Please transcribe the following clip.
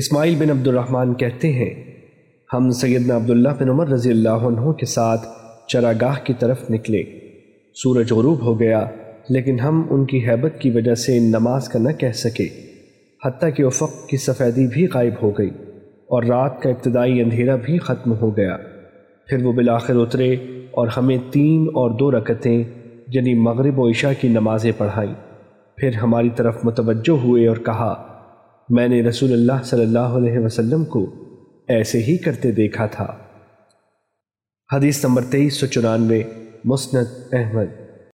اسماعیل بن عبد الرحمن کہتے ہیں، ہم سیدنا عبداللہ بن عمر رضی اللہ عنہ کے ساتھ چراگاہ کی طرف نکلے۔ سورج غروب ہو گیا، لیکن ہم ان کی حیبت کی وجہ سے نماز کا نہ کہہ سکے، حتیٰ کہ افق کی سفیدی بھی غائب ہو گئی اور رات کا ابتدائی اندھیرا بھی ختم ہو گیا۔ پھر وہ بالآخر اترے اور ہمیں تین اور دو رکتیں یعنی مغرب و عشاء کی نمازیں پڑھائیں۔ پھر ہماری طرف متوجہ ہوئے اور کہا میں نے رسول اللہ صلی اللہ علیہ وسلم کو ایسے ہی کرتے دیکھا تھا۔ حدیث نمبر تیئیس سو چورانوے، مسند احمد۔